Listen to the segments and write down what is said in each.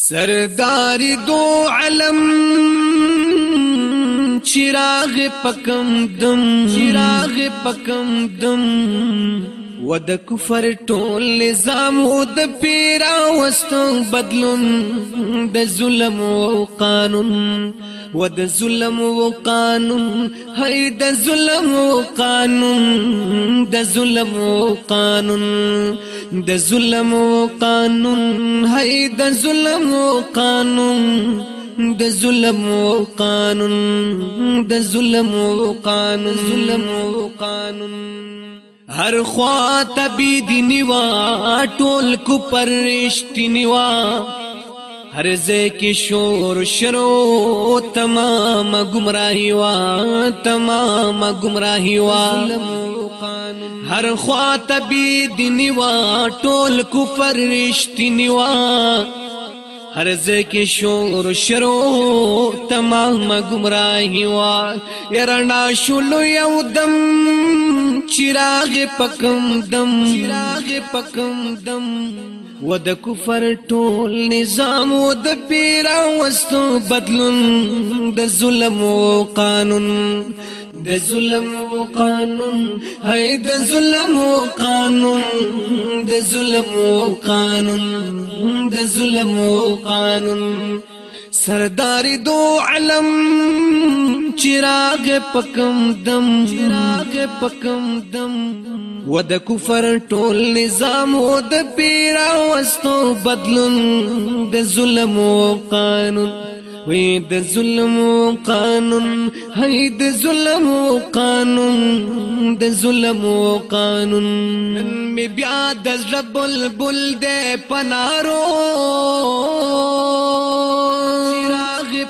سردار دو علم چراغ پکم دم چراغ پکم دم ود کفر ټول نظام او د پیرا وستو بدلون د ظلم او قانون ود ظلم او قانون هي د ظلم او قانون د ظلم او قانون د ظلم او قانون هي د ظلم او قانون د ظلم او قانون د ظلم او قانون ظلم او قانون هر خوا تبي دي وا ټول کو پرشتنی وا هر ځکه شور شرو تمام گمراهي وا تمام گمراهي وا هر خوا تبي دي وا ټول کو پرشتنی وا هر ځکه شور شرو تمام گمراهي وا يرنا شلو يودم چراغ پکم دم چراغ پکم دم و د کفر ټول نظام و د پیرا وستو بدلون د ظلم و قانون د ظلم و قانون هي د ظلم و قانون د ظلم و قانون د ظلم و قانون سرداری دو علم چراغ پکم دم چراغ پکم دم و د کفر ټول نظام و د پیرا وستو بدلون د ظلم او قانون وی د ظلم او قانون هی د ظلم او قانون د ظلم او قانون می بیا د رب البل د پنارو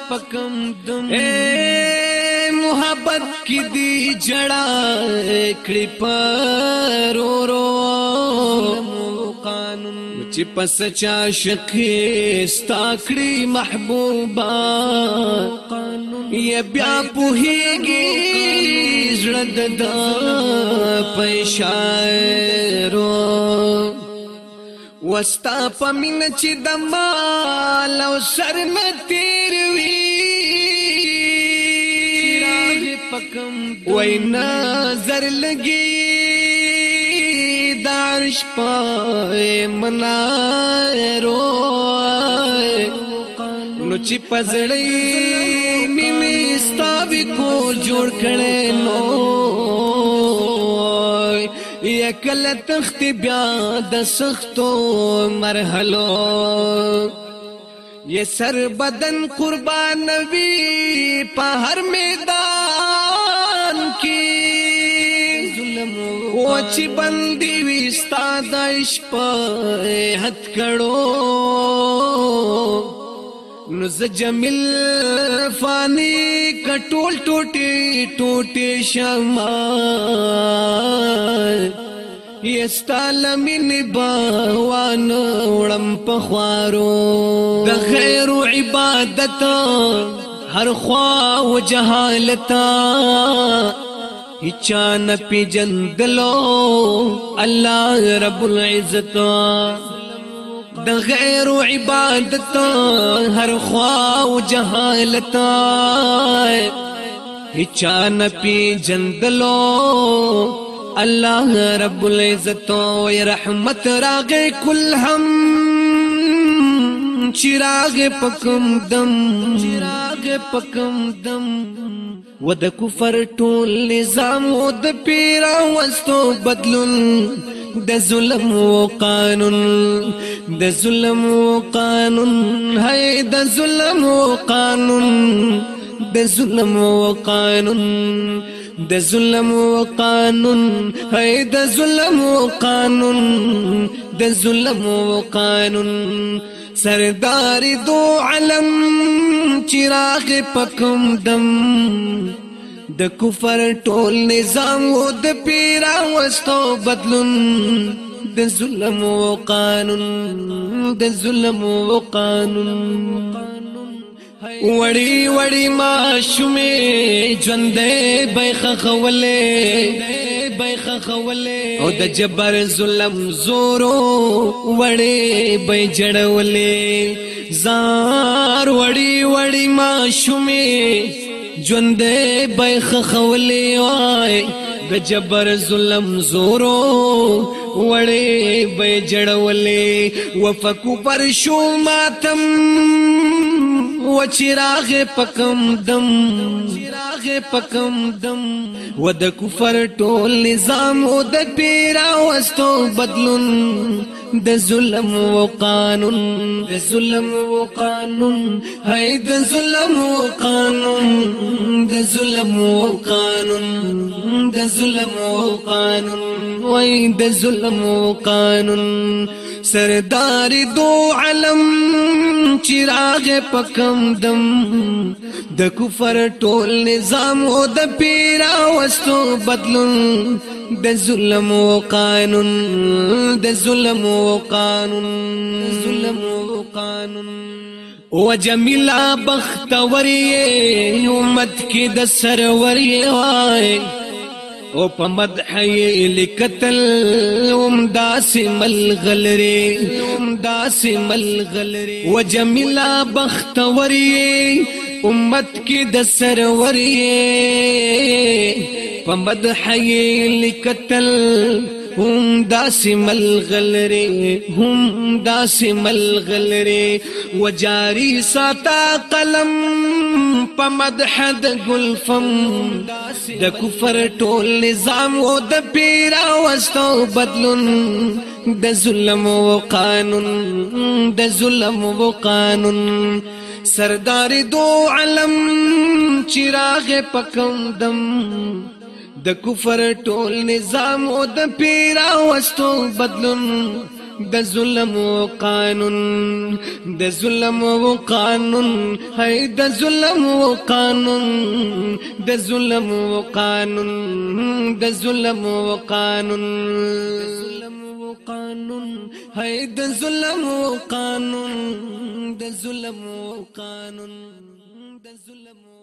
پکم دم اے محبت کی دی جڑا کړي پرو رو قانون چې پس چا شک ستا کړي محبوبا قانون یا بیا پوهیږي زړه د پېښه رو وستا پمن چې د مال او سر متیر وی وای نظر لګي دانش پای منارو نو چې پزړې مې ستا وی کو جوړ کړې نو یکل تخت بیا د سختو مرحلو یہ سر بدن قربان وی په هر میدان کې ظلم او چې بندي وي ستاد عشق په حد کړو نو ز جمیل فانی کټول ټوټي ټوټي شمع یستالمین باوان وړم په خوارو د غیر عبادت هر خوا و جهالتا هچان پی جندلو الله رب العزت د غیر عبادت هر خوا او جهالت هچا نه پی جندلو الله رب العزت او رحمت راغه کل هم چراغ پکم دم چراغ پکم دم ود کفر ټول نظام ود پیرا وستو بدلون د ظلم و قانون د ظلم و قانون هي د ظلم و قانون د ظلم و قانون د ظلم و قانون هي د ظلم و قانون د ظلم و قانون سردار دو علم چراغ پکم دم د کفر ټول نظام و د پیرا وستو بدلون د ظلم و قانون د ظلم و قانون وړي وړي ما شومې ژوندې بيخ خولې بيخ خولې او د جبر ظلم زورو وړي بي جړولې زار وړي وړي ما شومې ژوندې بیخ خولې وای د جبر ظلم زورو وړې به جړولې وفکو پر شو ماتم و چراغ پکم دم چراغ پکم دم و د کفر ټول نظام او د پیرا واستو بدلون د ظلم و قانون د ظلم و قانون هاي د ظلم و قانون د ظلم و قانون د ظلم و قانون وای د ظلم و قانون سردار دو علم چراغ پکم دم د کفر ټول نظام او د پیرا وستو بدلون د ظلم او قانون د ظلم او قانون ظلم او قانون و جمیلا بختوری امت کی د سرور وای او په مدح یې لیکتل اوم داس ملغلره اوم داس ملغلره وجمیلا بختوري امت کې د سروري په مدح یې لیکتل هم داس ملغل ری هم داس ملغل ری و جاری ساتا قلم پا مدحد گلفم دا کفر ټول نظام و دا پیرا وستو بدلن دا ظلم و قانون دا ظلم و قانون سردار دو علم چراغ پکم دم د کفر ټول نظام او د پیرا واستو بدلون د ظلم او قانون د ظلم او قانون هي د ظلم او قانون د ظلم او قانون د ظلم او قانون قانون هي د ظلم او قانون د ظلم او قانون د ظلم